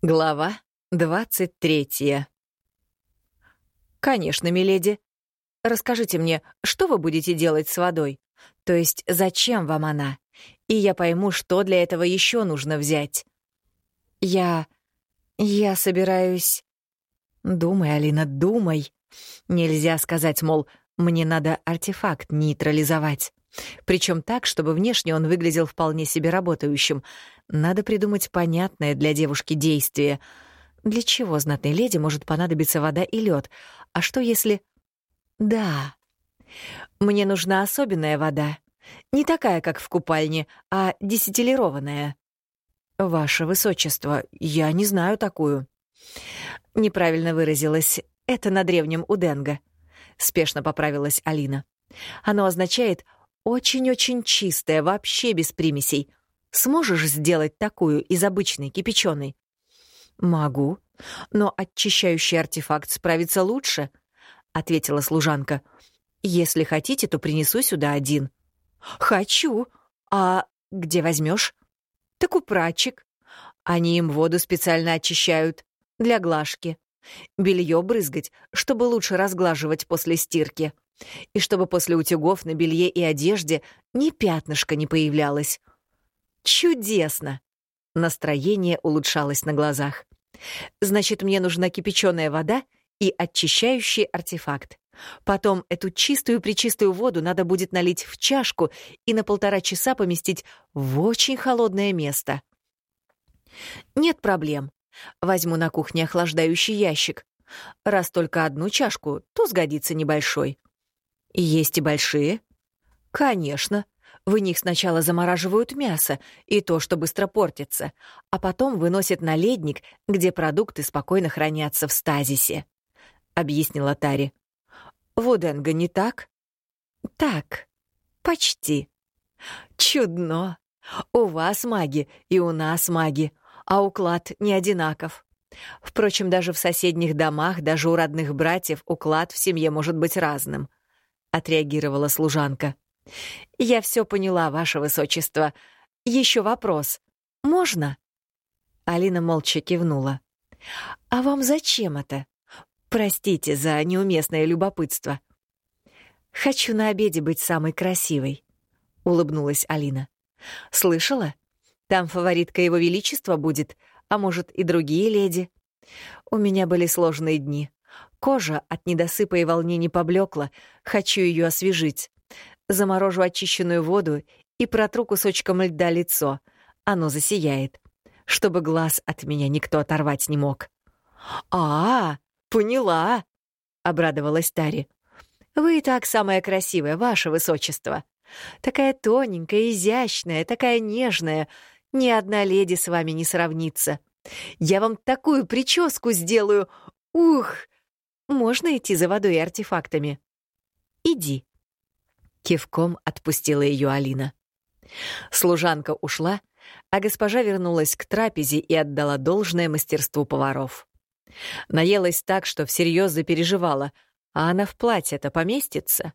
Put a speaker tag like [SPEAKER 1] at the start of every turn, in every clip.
[SPEAKER 1] Глава двадцать третья. «Конечно, миледи. Расскажите мне, что вы будете делать с водой? То есть зачем вам она? И я пойму, что для этого еще нужно взять». «Я... я собираюсь...» «Думай, Алина, думай. Нельзя сказать, мол, мне надо артефакт нейтрализовать. Причем так, чтобы внешне он выглядел вполне себе работающим. Надо придумать понятное для девушки действие. Для чего знатной леди может понадобиться вода и лед? А что если... Да, мне нужна особенная вода. Не такая, как в купальне, а десятилированная. Ваше Высочество, я не знаю такую. Неправильно выразилась. Это на древнем Уденга. Спешно поправилась Алина. Оно означает очень-очень чистая, вообще без примесей. Сможешь сделать такую из обычной кипяченой? Могу, но очищающий артефакт справится лучше, ответила служанка. Если хотите, то принесу сюда один. Хочу. А где возьмешь? Так у прачек. Они им воду специально очищают для глажки. Белье брызгать, чтобы лучше разглаживать после стирки и чтобы после утюгов на белье и одежде ни пятнышка не появлялось. Чудесно! Настроение улучшалось на глазах. Значит, мне нужна кипяченая вода и очищающий артефакт. Потом эту чистую-пречистую воду надо будет налить в чашку и на полтора часа поместить в очень холодное место. Нет проблем. Возьму на кухне охлаждающий ящик. Раз только одну чашку, то сгодится небольшой. Есть и большие? Конечно. В них сначала замораживают мясо, и то, что быстро портится, а потом выносят на ледник, где продукты спокойно хранятся в стазисе, — объяснила Тари. Вуденга не так? Так, почти. Чудно. У вас маги, и у нас маги, а уклад не одинаков. Впрочем, даже в соседних домах, даже у родных братьев уклад в семье может быть разным —— отреагировала служанка. «Я все поняла, ваше высочество. Еще вопрос. Можно?» Алина молча кивнула. «А вам зачем это? Простите за неуместное любопытство». «Хочу на обеде быть самой красивой», — улыбнулась Алина. «Слышала? Там фаворитка Его Величества будет, а может, и другие леди. У меня были сложные дни. Кожа от недосыпа и волнений поблекла, хочу ее освежить. Заморожу очищенную воду и протру кусочком льда лицо. Оно засияет, чтобы глаз от меня никто оторвать не мог. «А, поняла!» — обрадовалась Тари. «Вы и так самая красивая, ваше высочество. Такая тоненькая, изящная, такая нежная. Ни одна леди с вами не сравнится. Я вам такую прическу сделаю. Ух!» Можно идти за водой и артефактами. Иди. Кивком отпустила ее Алина. Служанка ушла, а госпожа вернулась к трапезе и отдала должное мастерству поваров. Наелась так, что всерьез запереживала, а она в платье-то поместится.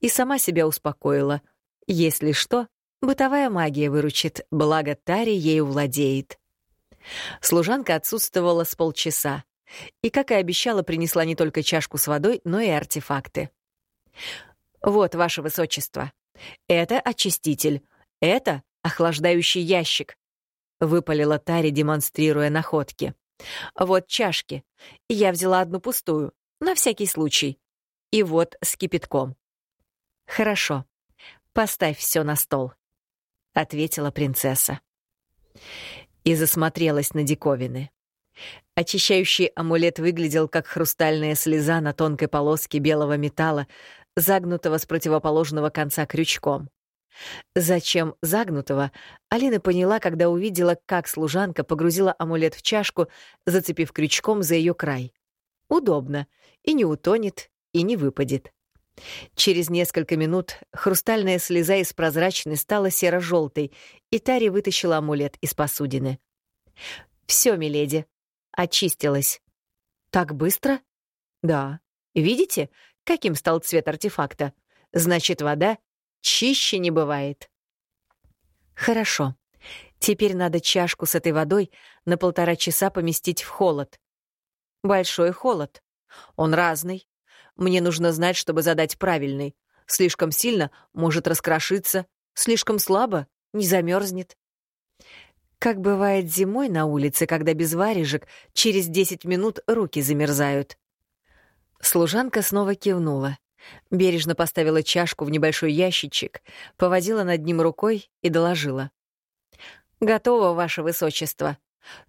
[SPEAKER 1] И сама себя успокоила. Если что, бытовая магия выручит, благо Тари ею владеет. Служанка отсутствовала с полчаса и, как и обещала, принесла не только чашку с водой, но и артефакты. «Вот, ваше высочество, это очиститель, это охлаждающий ящик», — выпалила Тари, демонстрируя находки. «Вот чашки. Я взяла одну пустую, на всякий случай. И вот с кипятком». «Хорошо. Поставь все на стол», — ответила принцесса. И засмотрелась на диковины. Очищающий амулет выглядел как хрустальная слеза на тонкой полоске белого металла, загнутого с противоположного конца крючком. Зачем загнутого, Алина поняла, когда увидела, как служанка погрузила амулет в чашку, зацепив крючком за ее край. Удобно. И не утонет, и не выпадет. Через несколько минут хрустальная слеза из прозрачной стала серо-желтой, и Тари вытащила амулет из посудины. «Все, миледи, очистилась. Так быстро? Да. Видите, каким стал цвет артефакта? Значит, вода чище не бывает. Хорошо. Теперь надо чашку с этой водой на полтора часа поместить в холод. Большой холод. Он разный. Мне нужно знать, чтобы задать правильный. Слишком сильно — может раскрошиться, слишком слабо — не замерзнет. Как бывает зимой на улице, когда без варежек через 10 минут руки замерзают. Служанка снова кивнула. Бережно поставила чашку в небольшой ящичек, поводила над ним рукой и доложила. «Готово, ваше высочество.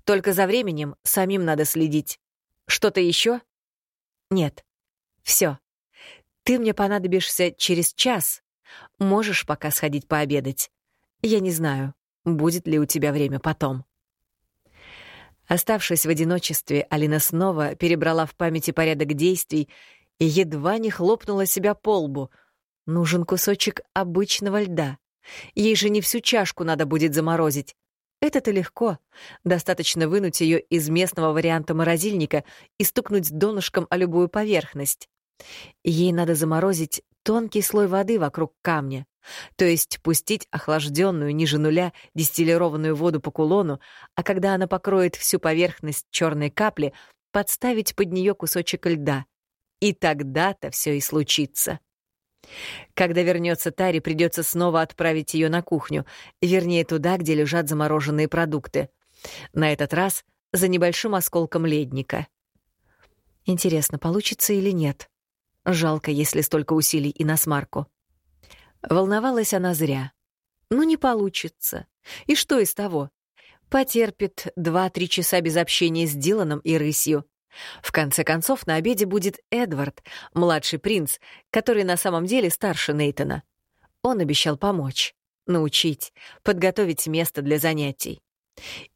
[SPEAKER 1] Только за временем самим надо следить. Что-то еще? «Нет. Все. Ты мне понадобишься через час. Можешь пока сходить пообедать. Я не знаю, будет ли у тебя время потом». Оставшись в одиночестве, Алина снова перебрала в памяти порядок действий и едва не хлопнула себя по лбу. Нужен кусочек обычного льда. Ей же не всю чашку надо будет заморозить. Это-то легко. Достаточно вынуть ее из местного варианта морозильника и стукнуть донышком о любую поверхность. Ей надо заморозить тонкий слой воды вокруг камня, то есть пустить охлажденную ниже нуля дистиллированную воду по кулону, а когда она покроет всю поверхность черной капли, подставить под нее кусочек льда. И тогда-то все и случится. Когда вернется Тари, придется снова отправить ее на кухню, вернее, туда, где лежат замороженные продукты. На этот раз за небольшим осколком ледника. Интересно, получится или нет? Жалко, если столько усилий и на смарку. Волновалась она зря. Ну, не получится. И что из того? Потерпит два-три часа без общения с Диланом и рысью. В конце концов, на обеде будет Эдвард, младший принц, который на самом деле старше Нейтона. Он обещал помочь, научить, подготовить место для занятий.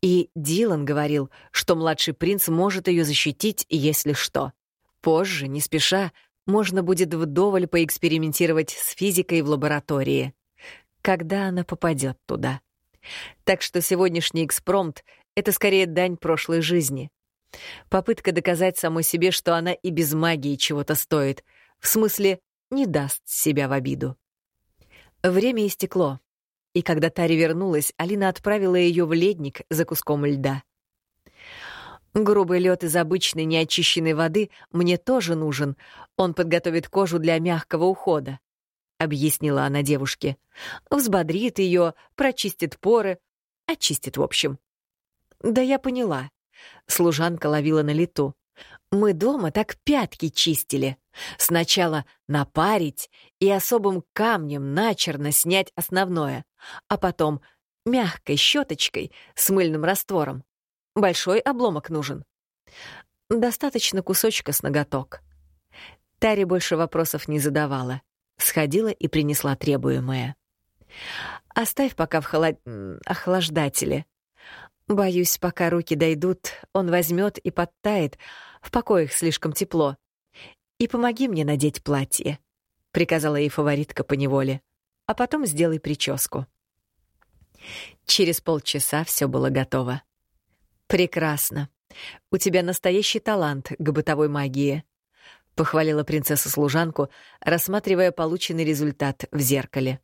[SPEAKER 1] И Дилан говорил, что младший принц может ее защитить, если что. Позже, не спеша, можно будет вдоволь поэкспериментировать с физикой в лаборатории, когда она попадет туда. Так что сегодняшний экспромт — это скорее дань прошлой жизни. Попытка доказать самой себе, что она и без магии чего-то стоит, в смысле, не даст себя в обиду. Время истекло, и когда Тари вернулась, Алина отправила ее в ледник за куском льда. Грубый лед из обычной неочищенной воды мне тоже нужен. Он подготовит кожу для мягкого ухода, — объяснила она девушке. Взбодрит ее, прочистит поры, очистит в общем. Да я поняла. Служанка ловила на лету. Мы дома так пятки чистили. Сначала напарить и особым камнем начерно снять основное, а потом мягкой щеточкой с мыльным раствором. Большой обломок нужен. Достаточно кусочка с ноготок. Тари больше вопросов не задавала. Сходила и принесла требуемое. «Оставь пока в холод... охлаждателе. Боюсь, пока руки дойдут, он возьмет и подтает. В покоях слишком тепло. И помоги мне надеть платье», — приказала ей фаворитка по неволе. «А потом сделай прическу». Через полчаса все было готово. «Прекрасно. У тебя настоящий талант к бытовой магии», — похвалила принцесса служанку, рассматривая полученный результат в зеркале.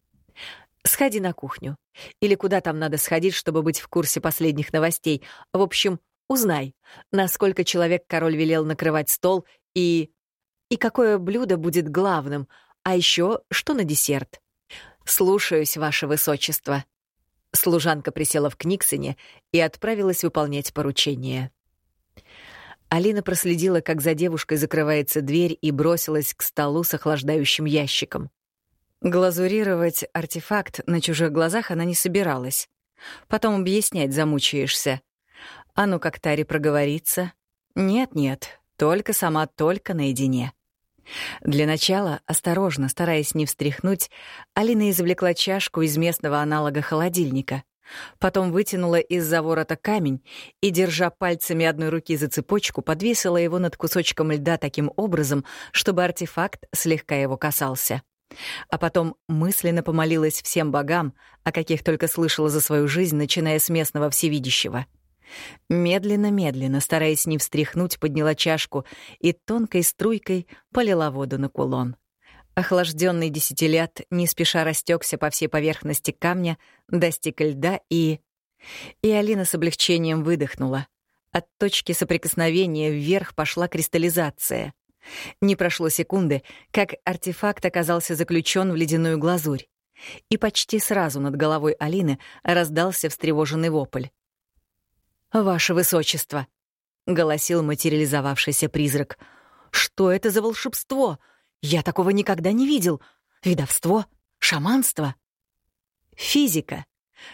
[SPEAKER 1] «Сходи на кухню. Или куда там надо сходить, чтобы быть в курсе последних новостей. В общем, узнай, насколько человек король велел накрывать стол и... И какое блюдо будет главным, а еще что на десерт. Слушаюсь, ваше высочество». Служанка присела в Книксоне и отправилась выполнять поручение. Алина проследила, как за девушкой закрывается дверь и бросилась к столу с охлаждающим ящиком. Глазурировать артефакт на чужих глазах она не собиралась. Потом объяснять замучаешься. А ну как Тари проговорится? Нет-нет, только сама, только наедине. Для начала, осторожно, стараясь не встряхнуть, Алина извлекла чашку из местного аналога холодильника. Потом вытянула из-за ворота камень и, держа пальцами одной руки за цепочку, подвесила его над кусочком льда таким образом, чтобы артефакт слегка его касался. А потом мысленно помолилась всем богам, о каких только слышала за свою жизнь, начиная с местного всевидящего — Медленно-медленно, стараясь не встряхнуть, подняла чашку и тонкой струйкой полила воду на кулон. Охлажденный десятилет не спеша растекся по всей поверхности камня, достиг льда и... И Алина с облегчением выдохнула. От точки соприкосновения вверх пошла кристаллизация. Не прошло секунды, как артефакт оказался заключен в ледяную глазурь. И почти сразу над головой Алины раздался встревоженный вопль. «Ваше высочество!» — голосил материализовавшийся призрак. «Что это за волшебство? Я такого никогда не видел. Видовство? Шаманство?» «Физика.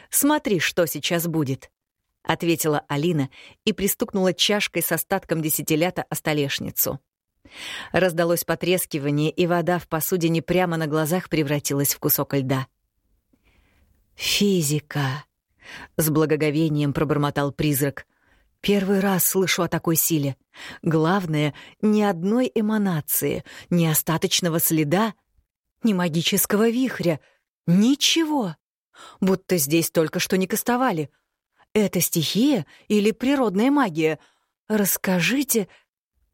[SPEAKER 1] Смотри, что сейчас будет», — ответила Алина и пристукнула чашкой с остатком десятилята о столешницу. Раздалось потрескивание, и вода в посудине прямо на глазах превратилась в кусок льда. «Физика», — с благоговением пробормотал призрак. «Первый раз слышу о такой силе. Главное, ни одной эманации, ни остаточного следа, ни магического вихря. Ничего. Будто здесь только что не кастовали. Это стихия или природная магия? Расскажите,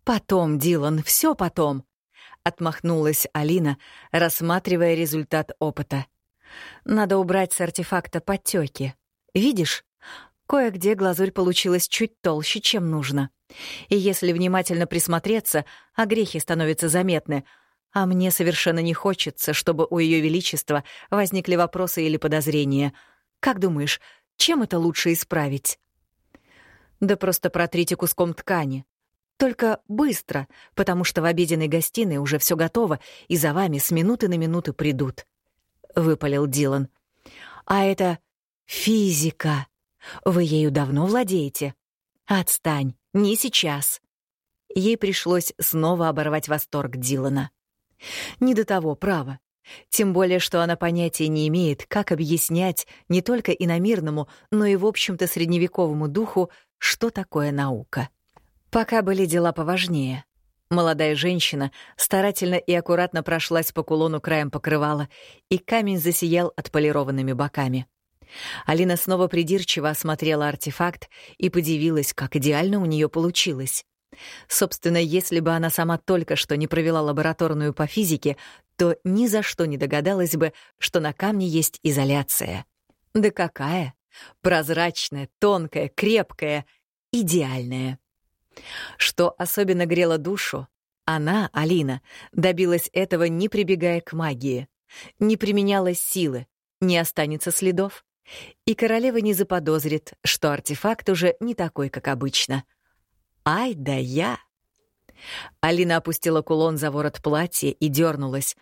[SPEAKER 1] «Потом, Дилан, все потом», — отмахнулась Алина, рассматривая результат опыта. «Надо убрать с артефакта подтеки. Видишь, кое-где глазурь получилась чуть толще, чем нужно. И если внимательно присмотреться, огрехи становятся заметны, а мне совершенно не хочется, чтобы у Ее Величества возникли вопросы или подозрения. Как думаешь, чем это лучше исправить?» «Да просто протрите куском ткани», только быстро, потому что в обеденной гостиной уже все готово, и за вами с минуты на минуту придут», — выпалил Дилан. «А это физика. Вы ею давно владеете?» «Отстань, не сейчас». Ей пришлось снова оборвать восторг Дилана. Не до того, право. Тем более, что она понятия не имеет, как объяснять не только иномирному, но и, в общем-то, средневековому духу, что такое наука. Пока были дела поважнее. Молодая женщина старательно и аккуратно прошлась по кулону краем покрывала, и камень засиял отполированными боками. Алина снова придирчиво осмотрела артефакт и подивилась, как идеально у нее получилось. Собственно, если бы она сама только что не провела лабораторную по физике, то ни за что не догадалась бы, что на камне есть изоляция. Да какая? Прозрачная, тонкая, крепкая, идеальная. Что особенно грело душу, она, Алина, добилась этого, не прибегая к магии. Не применяла силы, не останется следов. И королева не заподозрит, что артефакт уже не такой, как обычно. «Ай да я!» Алина опустила кулон за ворот платья и дернулась.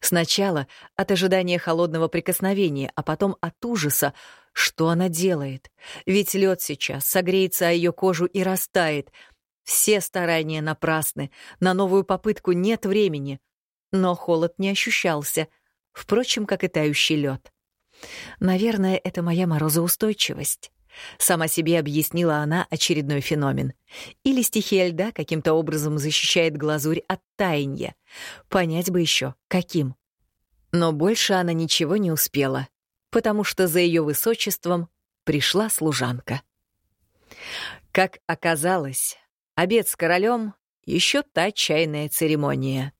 [SPEAKER 1] Сначала от ожидания холодного прикосновения, а потом от ужаса, что она делает. Ведь лед сейчас согреется о ее кожу и растает — все старания напрасны, на новую попытку нет времени. Но холод не ощущался, впрочем, как и тающий лед. Наверное, это моя морозоустойчивость. Сама себе объяснила она очередной феномен. Или стихия льда каким-то образом защищает глазурь от таяния. Понять бы еще, каким. Но больше она ничего не успела, потому что за ее высочеством пришла служанка. Как оказалось, Обед с королем — еще та чайная церемония.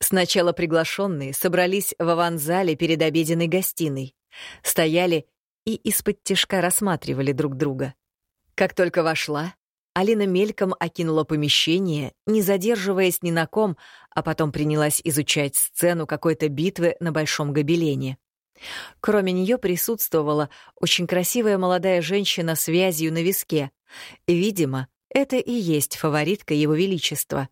[SPEAKER 1] Сначала приглашенные собрались в аванзале перед обеденной гостиной, стояли и из-под тишка рассматривали друг друга. Как только вошла, Алина мельком окинула помещение, не задерживаясь ни на ком, а потом принялась изучать сцену какой-то битвы на большом гобелене. Кроме нее присутствовала очень красивая молодая женщина с вязью на виске. Видимо, это и есть фаворитка Его Величества.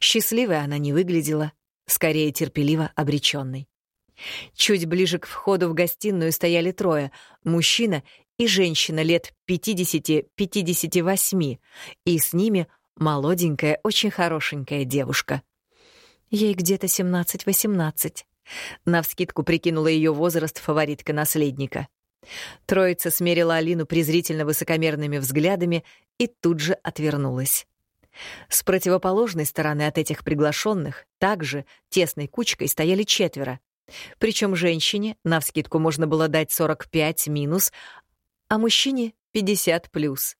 [SPEAKER 1] Счастливой она не выглядела, скорее терпеливо обреченной. Чуть ближе к входу в гостиную стояли трое — мужчина и женщина лет 50-58, и с ними молоденькая, очень хорошенькая девушка. Ей где-то 17-18. Навскидку прикинула ее возраст фаворитка наследника. Троица смерила Алину презрительно высокомерными взглядами и тут же отвернулась. С противоположной стороны от этих приглашенных также тесной кучкой стояли четверо. Причем женщине навскидку можно было дать 45 минус, а мужчине — 50 плюс.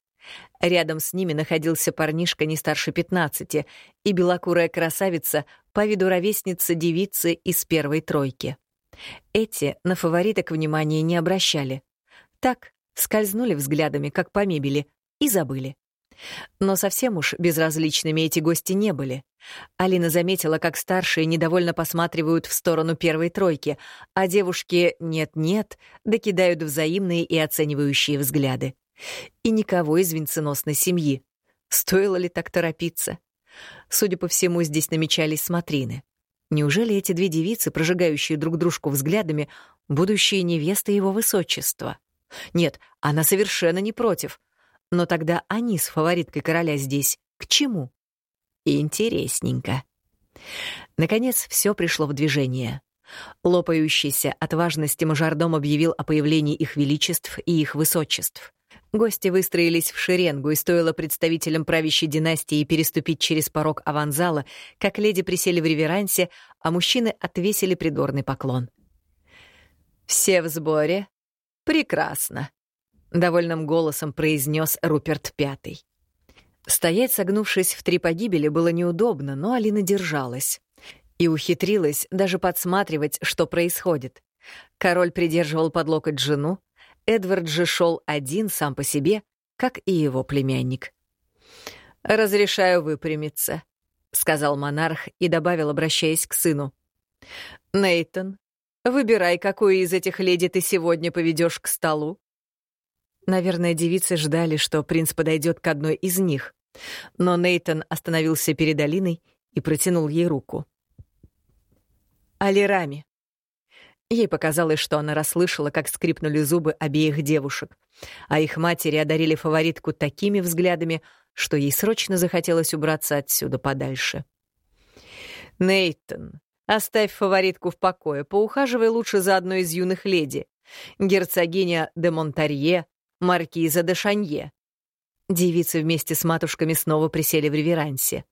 [SPEAKER 1] Рядом с ними находился парнишка не старше 15 и белокурая красавица по виду ровесница девицы из первой тройки. Эти на фавориток внимания не обращали. Так, скользнули взглядами, как по мебели, и забыли. Но совсем уж безразличными эти гости не были. Алина заметила, как старшие недовольно посматривают в сторону первой тройки, а девушки «нет-нет» докидают взаимные и оценивающие взгляды. И никого из венценосной семьи. Стоило ли так торопиться? Судя по всему, здесь намечались смотрины. Неужели эти две девицы, прожигающие друг дружку взглядами, будущие невесты его высочества? Нет, она совершенно не против — но тогда они с фавориткой короля здесь к чему? Интересненько. Наконец, все пришло в движение. Лопающийся от важности мажордом объявил о появлении их величеств и их высочеств. Гости выстроились в шеренгу, и стоило представителям правящей династии переступить через порог аванзала, как леди присели в реверансе, а мужчины отвесили придворный поклон. «Все в сборе? Прекрасно!» — довольным голосом произнес Руперт Пятый. Стоять, согнувшись в три погибели, было неудобно, но Алина держалась. И ухитрилась даже подсматривать, что происходит. Король придерживал под локоть жену, Эдвард же шел один сам по себе, как и его племянник. «Разрешаю выпрямиться», — сказал монарх и добавил, обращаясь к сыну. «Нейтон, выбирай, какую из этих леди ты сегодня поведешь к столу. Наверное, девицы ждали, что принц подойдет к одной из них. Но Нейтон остановился перед Алиной и протянул ей руку. «Алирами». Ей показалось, что она расслышала, как скрипнули зубы обеих девушек, а их матери одарили фаворитку такими взглядами, что ей срочно захотелось убраться отсюда подальше. «Нейтон, оставь фаворитку в покое, поухаживай лучше за одной из юных леди. Герцогиня де Монтарье маркиза де Шанье. Девицы вместе с матушками снова присели в реверансе.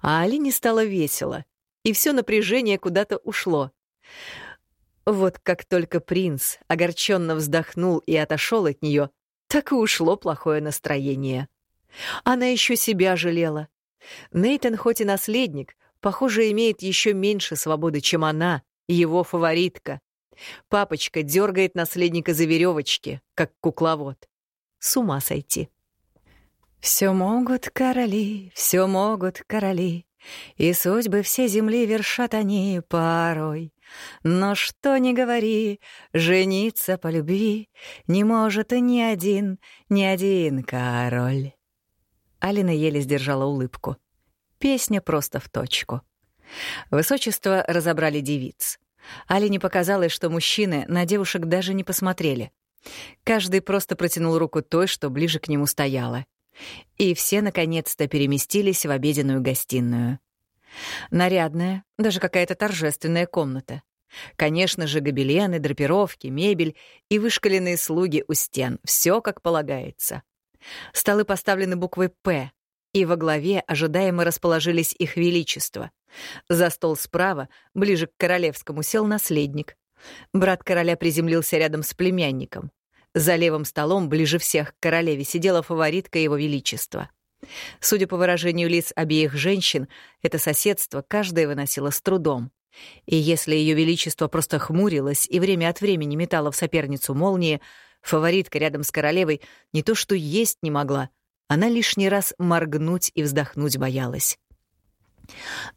[SPEAKER 1] А Алине стало весело, и все напряжение куда-то ушло. Вот как только принц огорченно вздохнул и отошел от нее, так и ушло плохое настроение. Она еще себя жалела. Нейтан хоть и наследник, похоже, имеет еще меньше свободы, чем она, его фаворитка. Папочка дергает наследника за веревочки, как кукловод. С ума сойти. Все могут короли, все могут короли, И судьбы все земли вершат они порой. Но что ни говори, жениться по любви Не может и ни один, ни один король. Алина еле сдержала улыбку. Песня просто в точку. Высочество разобрали девиц. Алине показалось, что мужчины на девушек даже не посмотрели. Каждый просто протянул руку той, что ближе к нему стояла. И все наконец-то переместились в обеденную гостиную. Нарядная, даже какая-то торжественная комната. Конечно же, гобелены, драпировки, мебель и вышкаленные слуги у стен. Все как полагается. Столы поставлены буквой «П», и во главе ожидаемо расположились их величество. За стол справа, ближе к королевскому, сел наследник. Брат короля приземлился рядом с племянником. За левым столом, ближе всех к королеве, сидела фаворитка его величества. Судя по выражению лиц обеих женщин, это соседство каждая выносила с трудом. И если ее величество просто хмурилось и время от времени метало в соперницу молнии, фаворитка рядом с королевой не то что есть не могла, она лишний раз моргнуть и вздохнуть боялась.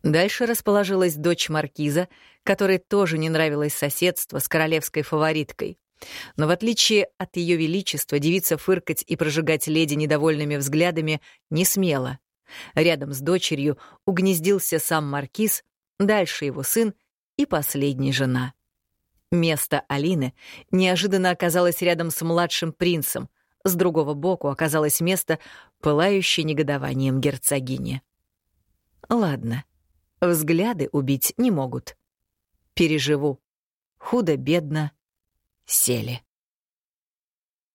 [SPEAKER 1] Дальше расположилась дочь маркиза, которой тоже не нравилось соседство с королевской фавориткой. Но в отличие от ее величества, девица фыркать и прожигать леди недовольными взглядами не смела. Рядом с дочерью угнездился сам маркиз, дальше его сын и последняя жена. Место Алины неожиданно оказалось рядом с младшим принцем, с другого боку оказалось место, пылающее негодованием герцогини. Ладно, взгляды убить не могут. Переживу. Худо-бедно сели.